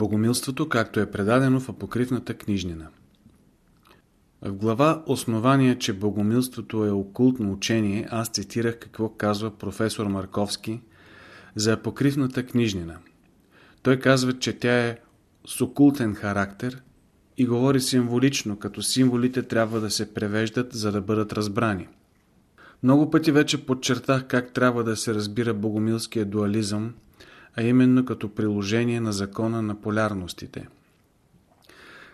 Богомилството, както е предадено в апокривната книжнина. В глава Основания, че богомилството е окултно учение, аз цитирах какво казва професор Марковски за апокривната книжнина. Той казва, че тя е с окултен характер и говори символично, като символите трябва да се превеждат, за да бъдат разбрани. Много пъти вече подчертах как трябва да се разбира богомилския дуализъм, а именно като приложение на закона на полярностите.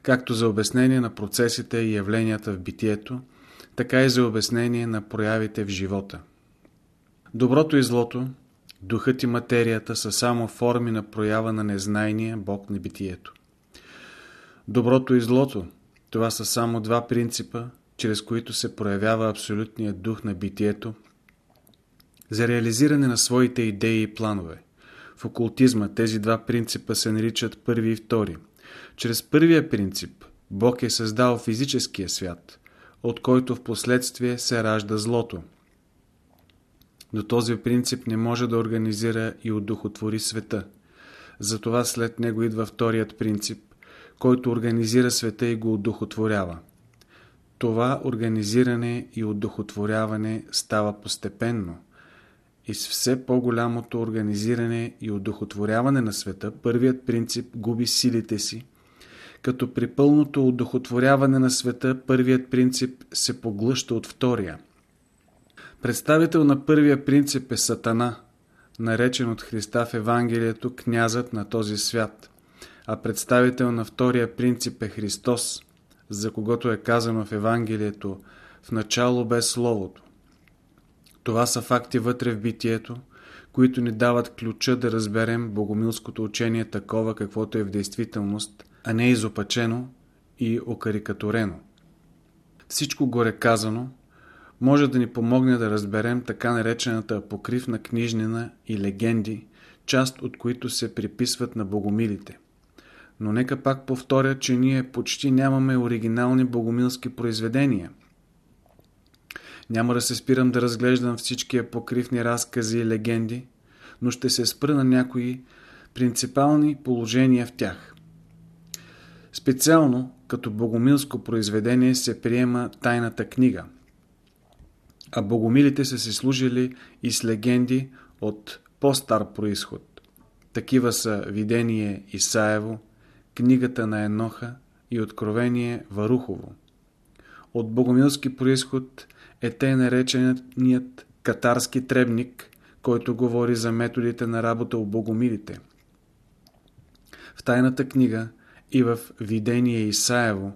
Както за обяснение на процесите и явленията в битието, така и за обяснение на проявите в живота. Доброто и злото, духът и материята са само форми на проява на незнайния Бог на битието. Доброто и злото, това са само два принципа, чрез които се проявява абсолютният дух на битието за реализиране на своите идеи и планове. В окултизма тези два принципа се наричат първи и втори. Чрез първия принцип Бог е създал физическия свят, от който в последствие се ражда злото. До този принцип не може да организира и удухотвори света. Затова след него идва вторият принцип, който организира света и го удухотворява. Това организиране и удухотворяване става постепенно – и с все по-голямото организиране и удохотворяване на света, първият принцип губи силите си, като при пълното удохотворяване на света, първият принцип се поглъща от втория. Представител на първия принцип е Сатана, наречен от Христа в Евангелието князът на този свят, а представител на втория принцип е Христос, за когото е казано в Евангелието в начало без Словото. Това са факти вътре в битието, които ни дават ключа да разберем богомилското учение такова, каквото е в действителност, а не изопачено и окарикатурено. Всичко горе казано може да ни помогне да разберем така наречената апокривна книжнина и легенди, част от които се приписват на богомилите. Но нека пак повторя, че ние почти нямаме оригинални богомилски произведения – няма да се спирам да разглеждам всички покривни разкази и легенди, но ще се спра на някои принципални положения в тях. Специално като богомилско произведение се приема тайната книга, а богомилите са се служили и с легенди от по-стар происход. Такива са Видение Исаево, книгата на Еноха и Откровение Варухово. От богомилски происход е тъй нареченият катарски требник, който говори за методите на работа у богомилите. В тайната книга и в Видение Исаево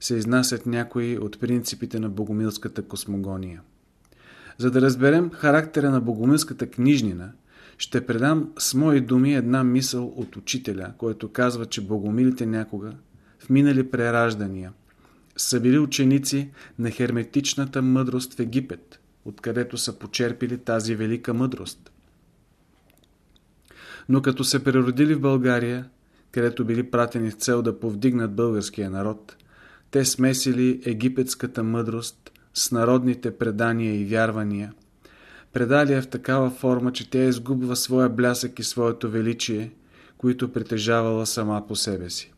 се изнасят някои от принципите на богомилската космогония. За да разберем характера на богомилската книжнина, ще предам с мои думи една мисъл от учителя, който казва, че богомилите някога, в минали прераждания – са били ученици на херметичната мъдрост в Египет, откъдето са почерпили тази велика мъдрост. Но като се преродили в България, където били пратени с цел да повдигнат българския народ, те смесили египетската мъдрост с народните предания и вярвания, предали я в такава форма, че тя изгубва своя блясък и своето величие, които притежавала сама по себе си.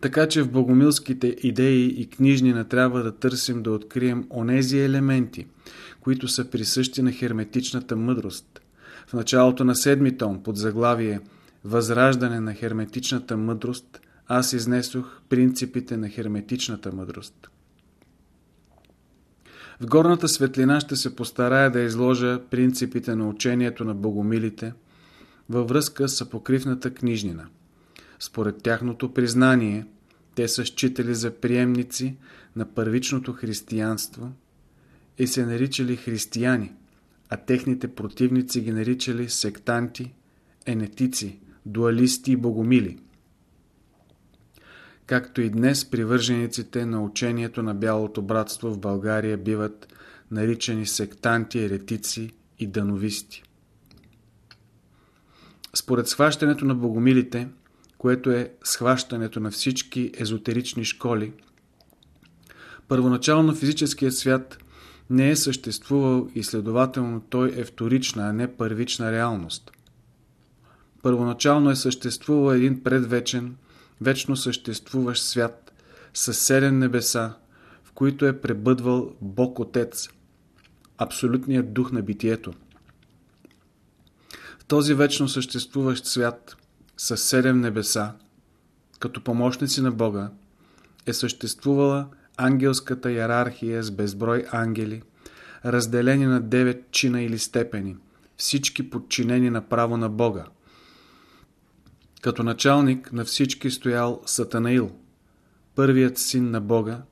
Така че в богомилските идеи и книжнина трябва да търсим да открием онези елементи, които са присъщи на херметичната мъдрост. В началото на седми том под заглавие Възраждане на херметичната мъдрост аз изнесох принципите на херметичната мъдрост. В горната светлина ще се постарая да изложа принципите на учението на богомилите във връзка с апокривната книжнина – според тяхното признание, те са считали за приемници на първичното християнство и се наричали християни, а техните противници ги наричали сектанти, енетици, дуалисти и богомили. Както и днес привържениците на учението на Бялото братство в България биват наричани сектанти, еретици и дановисти. Според схващането на богомилите, което е схващането на всички езотерични школи, първоначално физическият свят не е съществувал и следователно той е вторична, а не първична реалност. Първоначално е съществувал един предвечен, вечно съществуващ свят с седем небеса, в които е пребъдвал Бог Отец, абсолютният дух на битието. В този вечно съществуващ свят с седем небеса, като помощници на Бога, е съществувала ангелската иерархия с безброй ангели, разделени на девет чина или степени, всички подчинени на право на Бога. Като началник на всички стоял Сатанаил, първият син на Бога,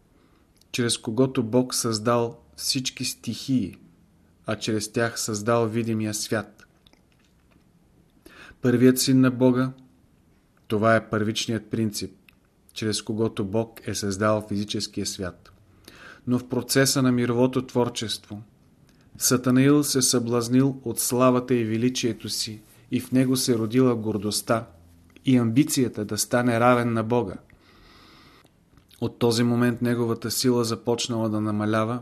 чрез когото Бог създал всички стихии, а чрез тях създал видимия свят. Първият син на Бога, това е първичният принцип, чрез когото Бог е създал физическия свят. Но в процеса на мировото творчество, Сатанаил се съблазнил от славата и величието си и в него се родила гордостта и амбицията да стане равен на Бога. От този момент неговата сила започнала да намалява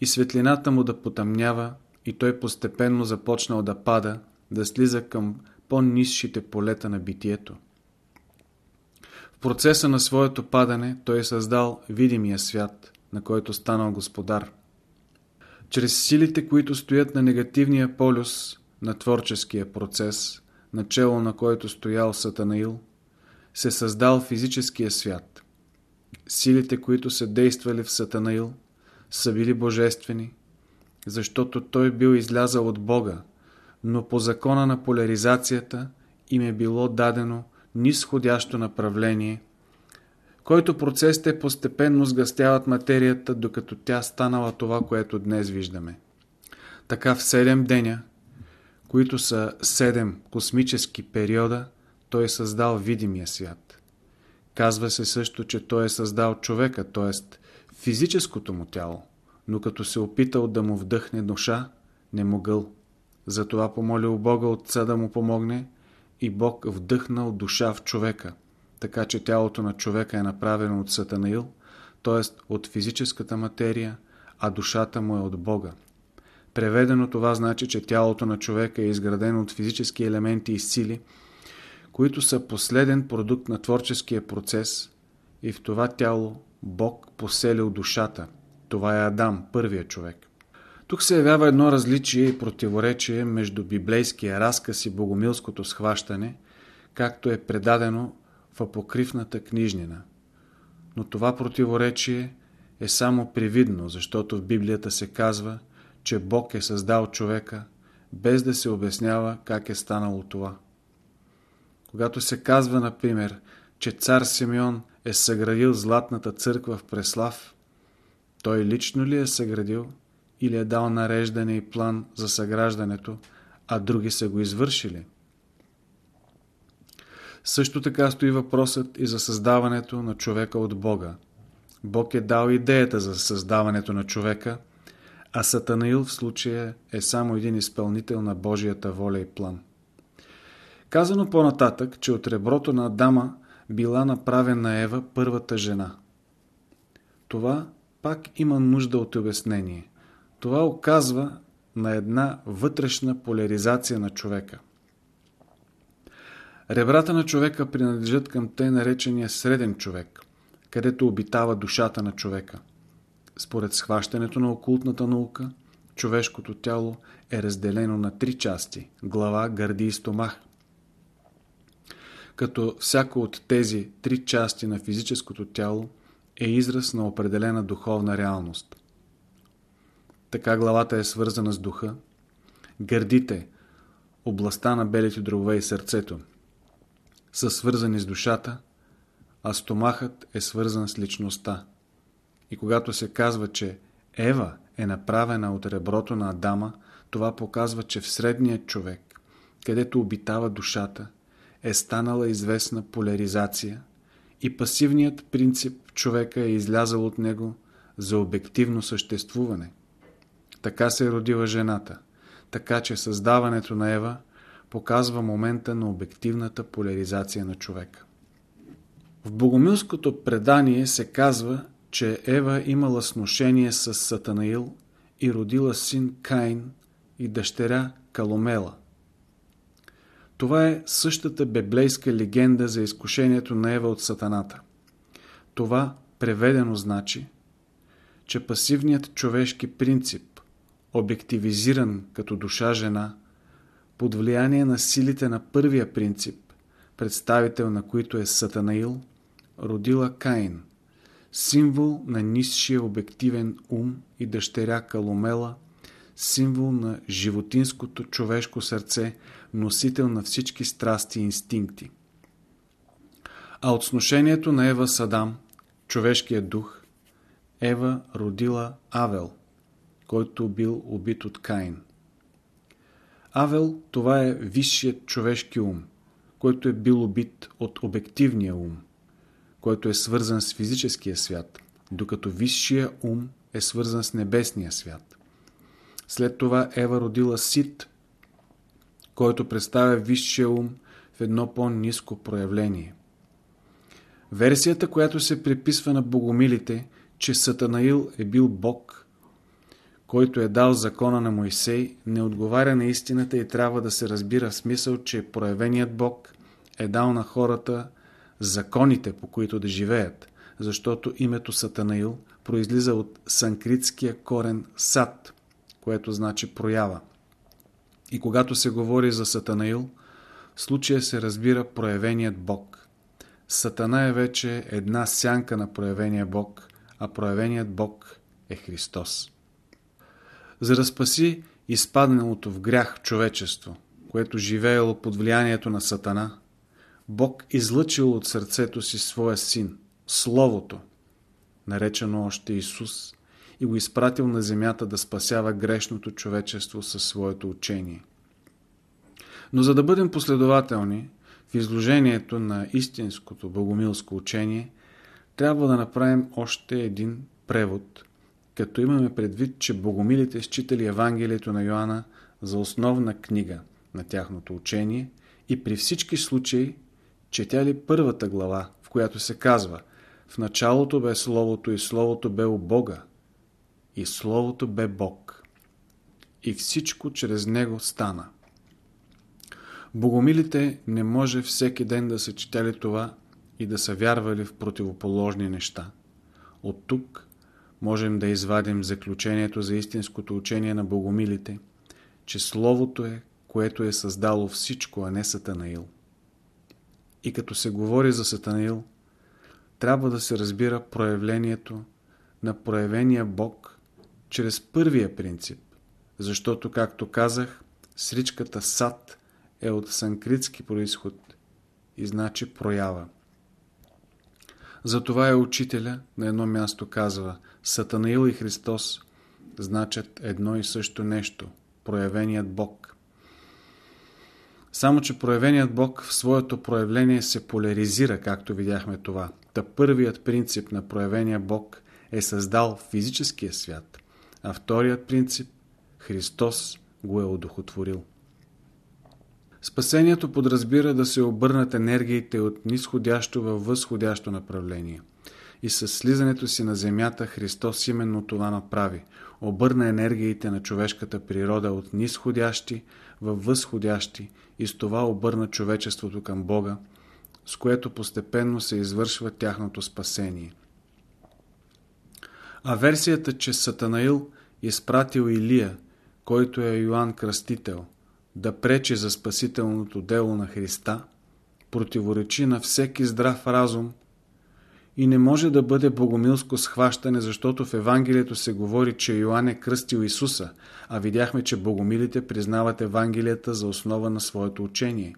и светлината му да потъмнява и той постепенно започнал да пада, да слиза към по-низшите полета на битието. В процеса на своето падане той е създал видимия свят, на който станал господар. Чрез силите, които стоят на негативния полюс на творческия процес, начало на който стоял Сатанаил, се създал физическия свят. Силите, които са действали в Сатанаил, са били божествени, защото той бил излязал от Бога, но по закона на поляризацията им е било дадено нисходящо направление, който процес те постепенно сгъстяват материята, докато тя станала това, което днес виждаме. Така в 7 деня, които са 7 космически периода, той е създал видимия свят. Казва се също, че той е създал човека, т.е. физическото му тяло, но като се опитал да му вдъхне душа, не могъл. Затова помолил Бога Отца да му помогне и Бог вдъхнал душа в човека, така че тялото на човека е направено от Сатанаил, т.е. от физическата материя, а душата му е от Бога. Преведено това значи, че тялото на човека е изградено от физически елементи и сили, които са последен продукт на творческия процес и в това тяло Бог поселил душата. Това е Адам, първият човек. Тук се явява едно различие и противоречие между библейския разказ и богомилското схващане, както е предадено в апокривната книжнина. Но това противоречие е само привидно, защото в Библията се казва, че Бог е създал човека, без да се обяснява как е станало това. Когато се казва, например, че цар Симеон е съградил златната църква в Преслав, той лично ли е съградил или е дал нареждане и план за съграждането, а други са го извършили? Също така стои въпросът и за създаването на човека от Бога. Бог е дал идеята за създаването на човека, а Сатанаил в случая е само един изпълнител на Божията воля и план. Казано по-нататък, че от реброто на Адама била направена Ева първата жена. Това пак има нужда от обяснение. Това оказва на една вътрешна поляризация на човека. Ребрата на човека принадлежат към те наречения среден човек, където обитава душата на човека. Според схващането на окултната наука, човешкото тяло е разделено на три части – глава, гърди и стомах. Като всяко от тези три части на физическото тяло е израз на определена духовна реалност. Така главата е свързана с духа, гърдите, областта на белите дробове и сърцето – са свързани с душата, а стомахът е свързан с личността. И когато се казва, че Ева е направена от реброто на Адама, това показва, че в средния човек, където обитава душата, е станала известна поляризация и пасивният принцип човека е излязал от него за обективно съществуване. Така се е родила жената, така че създаването на Ева – показва момента на обективната поляризация на човека. В богомилското предание се казва, че Ева имала сношение с Сатанаил и родила син Каин и дъщеря Каломела. Това е същата библейска легенда за изкушението на Ева от сатаната. Това преведено значи, че пасивният човешки принцип, обективизиран като душа-жена, под влияние на силите на първия принцип, представител на които е Сатанаил, родила Каин, символ на нисшия обективен ум и дъщеря Каломела, символ на животинското човешко сърце, носител на всички страсти и инстинкти. А от сношението на Ева Садам, човешкият дух, Ева родила Авел, който бил убит от Каин. Авел това е висшият човешки ум, който е бил убит от обективния ум, който е свързан с физическия свят, докато висшия ум е свързан с небесния свят. След това Ева родила Сит, който представя висшия ум в едно по-низко проявление. Версията, която се приписва на богомилите, че Сатанаил е бил Бог, който е дал закона на Моисей, не отговаря на истината и трябва да се разбира в смисъл, че проявеният Бог е дал на хората законите, по които да живеят, защото името Сатанаил произлиза от санкритския корен сат, което значи проява. И когато се говори за Сатанаил, в случая се разбира проявеният Бог. Сатана е вече една сянка на проявения Бог, а проявеният Бог е Христос. За да спаси изпадналото в грях човечество, което живеело под влиянието на Сатана, Бог излъчил от сърцето си своя син, Словото, наречено още Исус, и го изпратил на земята да спасява грешното човечество със своето учение. Но за да бъдем последователни в изложението на истинското богомилско учение, трябва да направим още един превод, като имаме предвид, че богомилите считали Евангелието на Йоанна за основна книга на тяхното учение и при всички случаи четяли първата глава, в която се казва В началото бе Словото и Словото бе у Бога и Словото бе Бог. И всичко чрез Него стана. Богомилите не може всеки ден да са четяли това и да са вярвали в противоположни неща. От тук можем да извадим заключението за истинското учение на богомилите, че Словото е, което е създало всичко, а не Сатанаил. И като се говори за Сатанаил, трябва да се разбира проявлението на проявения Бог чрез първия принцип, защото, както казах, сричката сад е от санкритски происход и значи проява. Затова е учителя на едно място казва Сатанаил и Христос значат едно и също нещо – проявеният Бог. Само, че проявеният Бог в своето проявление се поляризира, както видяхме това. Та първият принцип на проявения Бог е създал физическия свят, а вторият принцип – Христос го е одухотворил. Спасението подразбира да се обърнат енергиите от нисходящо във възходящо направление. И с слизането си на земята Христос именно това направи. Обърна енергиите на човешката природа от нисходящи във възходящи и с това обърна човечеството към Бога, с което постепенно се извършва тяхното спасение. А версията, че Сатанаил изпратил Илия, който е Йоанн Кръстител, да пречи за спасителното дело на Христа, противоречи на всеки здрав разум и не може да бъде богомилско схващане, защото в Евангелието се говори, че Йоанн е кръстил Исуса, а видяхме, че богомилите признават Евангелията за основа на своето учение.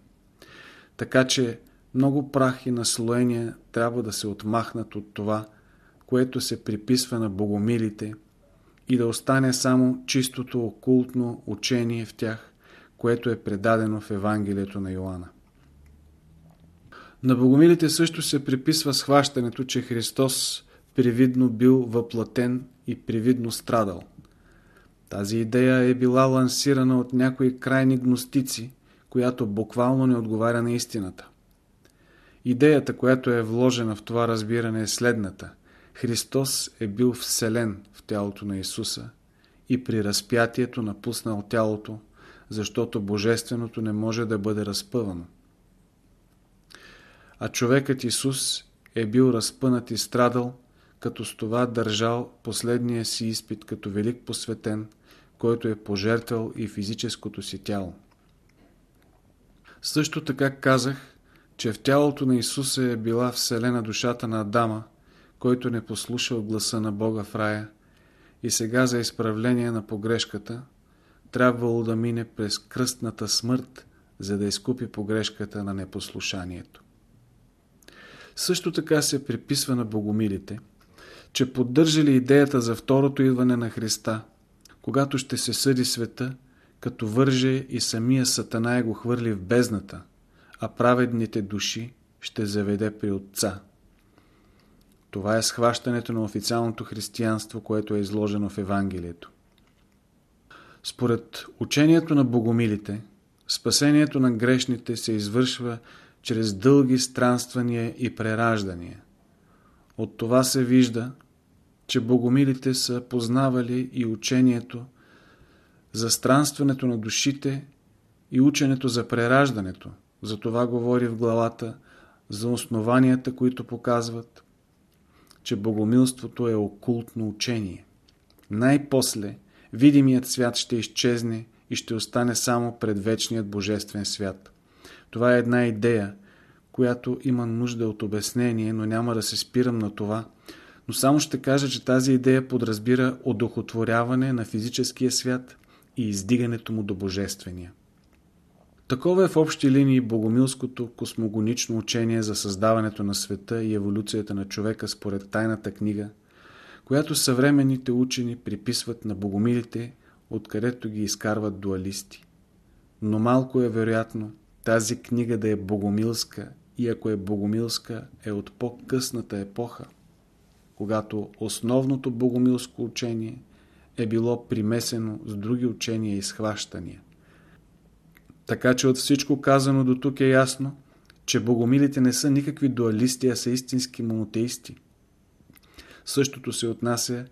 Така че много прах и наслоения трябва да се отмахнат от това, което се приписва на богомилите и да остане само чистото окултно учение в тях, което е предадено в Евангелието на Йоанна. На богомилите също се приписва схващането, че Христос привидно бил въплатен и привидно страдал. Тази идея е била лансирана от някои крайни гностици, която буквално не отговаря на истината. Идеята, която е вложена в това разбиране е следната. Христос е бил вселен в тялото на Исуса и при разпятието напуснал тялото, защото Божественото не може да бъде разпъвано. А човекът Исус е бил разпънат и страдал, като с това държал последния си изпит като велик посветен, който е пожертвал и физическото си тяло. Също така казах, че в тялото на Исуса е била вселена душата на Адама, който не послушал гласа на Бога в рая и сега за изправление на погрешката трябвало да мине през кръстната смърт, за да изкупи погрешката на непослушанието. Също така се приписва на богомилите, че поддържали идеята за второто идване на Христа, когато ще се съди света, като върже и самия сатана е го хвърли в бездната, а праведните души ще заведе при Отца. Това е схващането на официалното християнство, което е изложено в Евангелието. Според учението на богомилите, спасението на грешните се извършва чрез дълги странствания и прераждания. От това се вижда, че богомилите са познавали и учението за странстването на душите и ученето за прераждането. За това говори в главата за основанията, които показват, че богомилството е окултно учение. Най-после видимият свят ще изчезне и ще остане само пред вечният божествен свят. Това е една идея, която има нужда от обяснение, но няма да се спирам на това, но само ще кажа, че тази идея подразбира одухотворяване на физическия свят и издигането му до божествения. Такова е в общи линии богомилското космогонично учение за създаването на света и еволюцията на човека според тайната книга, която съвременните учени приписват на богомилите, откъдето ги изкарват дуалисти. Но малко е вероятно тази книга да е богомилска и ако е богомилска, е от по-късната епоха, когато основното богомилско учение е било примесено с други учения и схващания. Така че от всичко казано до тук е ясно, че богомилите не са никакви дуалисти, а са истински монотеисти. Същото се отнася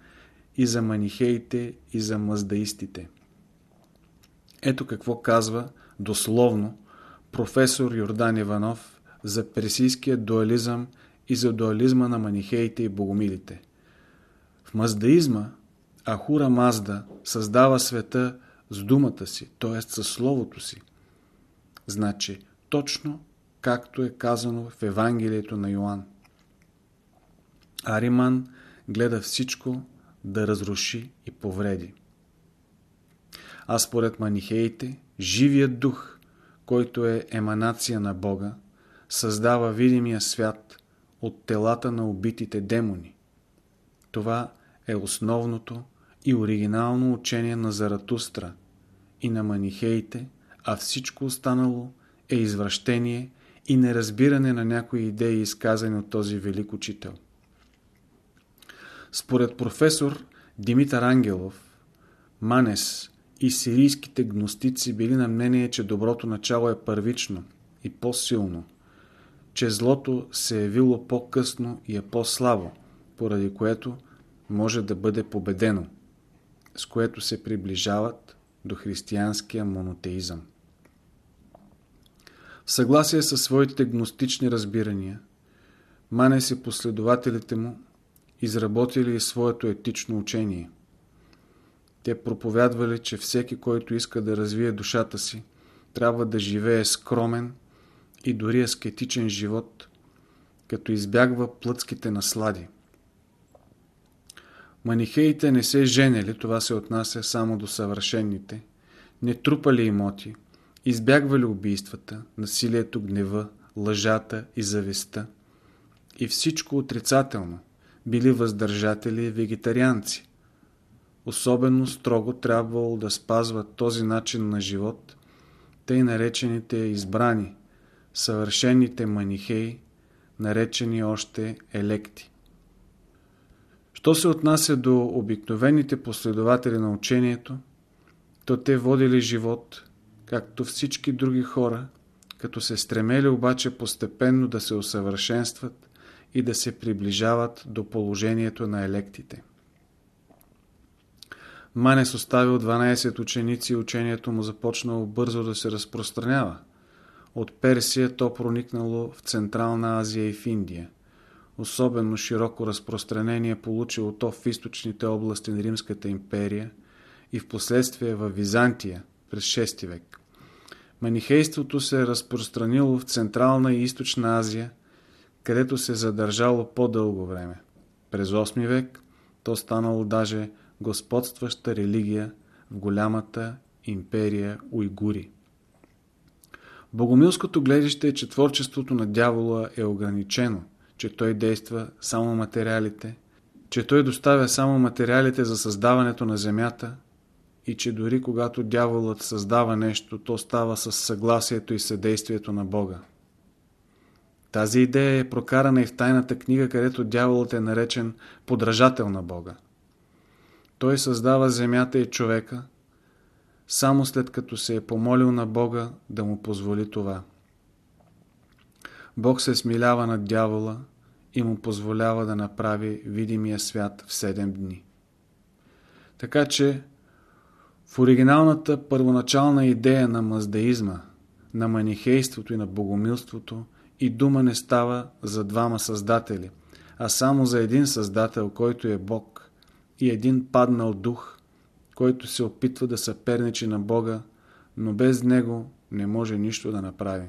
и за манихеите, и за маздаистите. Ето какво казва дословно професор Йордан Иванов за персийския дуализъм и за дуализма на манихеите и богомилите. В маздаизма Ахура Мазда създава света с думата си, т.е. със словото си. Значи, точно както е казано в Евангелието на Йоанн. Ариман гледа всичко да разруши и повреди. А според манихеите, живият дух, който е еманация на Бога, създава видимия свят от телата на убитите демони. Това е основното и оригинално учение на Заратустра и на манихеите, а всичко останало е извращение и неразбиране на някои идеи, изказани от този велик учител. Според професор Димитър Ангелов, Манес и сирийските гностици били на мнение, че доброто начало е първично и по-силно, че злото се е явило по-късно и е по-слабо, поради което може да бъде победено, с което се приближават до християнския монотеизъм. В съгласие със своите гностични разбирания, Манес и последователите му изработили своето етично учение. Те проповядвали, че всеки, който иска да развие душата си, трябва да живее скромен и дори аскетичен живот, като избягва плътските наслади. Манихеите не се женели, това се отнася само до съвършенните, не трупали имоти, избягвали убийствата, насилието, гнева, лъжата и завистта и всичко отрицателно, били въздържатели и вегетарианци. Особено строго трябвало да спазват този начин на живот, тъй наречените избрани, съвършените манихеи, наречени още електи. Що се отнася до обикновените последователи на учението, то те водили живот, както всички други хора, като се стремели обаче постепенно да се усъвършенстват и да се приближават до положението на електите. Манес оставил 12 ученици и учението му започнало бързо да се разпространява. От Персия то проникнало в Централна Азия и в Индия. Особено широко разпространение получило то в източните области на Римската империя и в последствие в Византия през 6 век. Манихейството се е разпространило в Централна и Източна Азия, където се е задържало по-дълго време. През 8 век то станало даже господстваща религия в голямата империя уйгури. Богомилското гледище е, че творчеството на дявола е ограничено, че той действа само материалите, че той доставя само материалите за създаването на земята и че дори когато дяволът създава нещо, то става с съгласието и съдействието на Бога. Тази идея е прокарана и в тайната книга, където дяволът е наречен подражател на Бога. Той създава земята и човека, само след като се е помолил на Бога да му позволи това. Бог се смилява над дявола и му позволява да направи видимия свят в 7 дни. Така че в оригиналната първоначална идея на маздеизма, на манихейството и на богомилството и дума не става за двама създатели, а само за един създател, който е Бог и един паднал дух, който се опитва да съперничи на Бога, но без него не може нищо да направи.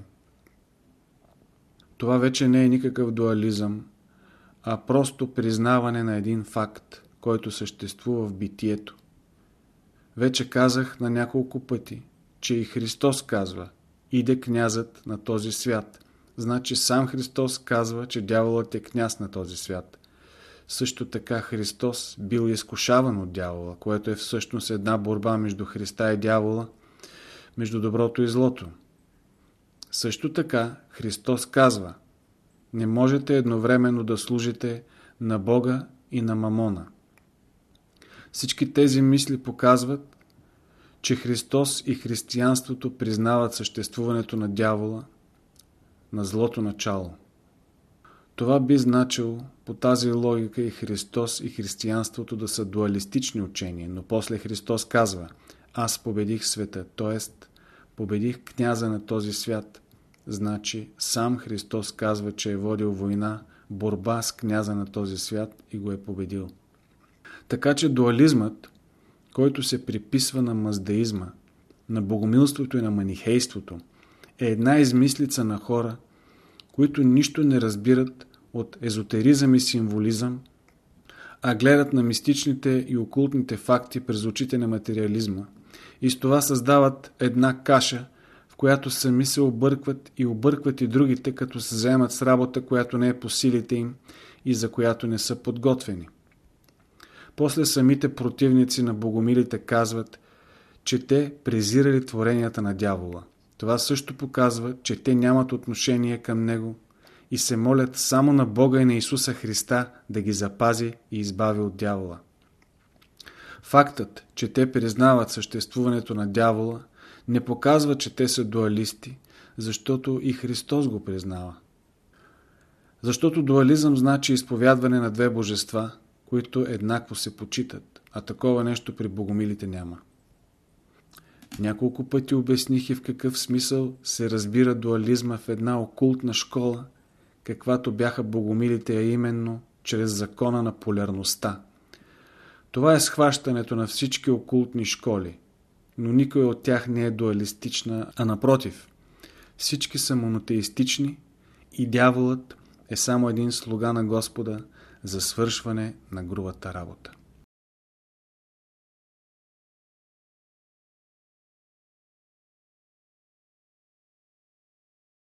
Това вече не е никакъв дуализъм, а просто признаване на един факт, който съществува в битието. Вече казах на няколко пъти, че и Христос казва «Иде князът на този свят». Значи сам Христос казва, че дяволът е княз на този свят. Също така Христос бил изкушаван от дявола, което е всъщност една борба между Христа и дявола, между доброто и злото. Също така Христос казва Не можете едновременно да служите на Бога и на Мамона. Всички тези мисли показват, че Христос и християнството признават съществуването на дявола, на злото начало. Това би значило по тази логика и Христос и християнството да са дуалистични учения, но после Христос казва Аз победих света, т.е. победих княза на този свят. Значи сам Христос казва, че е водил война, борба с княза на този свят и го е победил. Така че дуализмът, който се приписва на маздеизма, на богомилството и на манихейството, е една измислица на хора, които нищо не разбират от езотеризъм и символизъм, а гледат на мистичните и окултните факти през очите на материализма и с това създават една каша, в която сами се объркват и объркват и другите, като се заемат с работа, която не е по силите им и за която не са подготвени. После самите противници на богомилите казват, че те презирали творенията на дявола. Това също показва, че те нямат отношение към него и се молят само на Бога и на Исуса Христа да ги запази и избави от дявола. Фактът, че те признават съществуването на дявола, не показва, че те са дуалисти, защото и Христос го признава. Защото дуализъм значи изповядване на две божества, които еднакво се почитат, а такова нещо при богомилите няма. Няколко пъти обясних и в какъв смисъл се разбира дуализма в една окултна школа, каквато бяха богомилите, а именно чрез закона на полярността. Това е схващането на всички окултни школи, но никой от тях не е дуалистична, а напротив, всички са монотеистични и дяволът е само един слуга на Господа за свършване на грубата работа.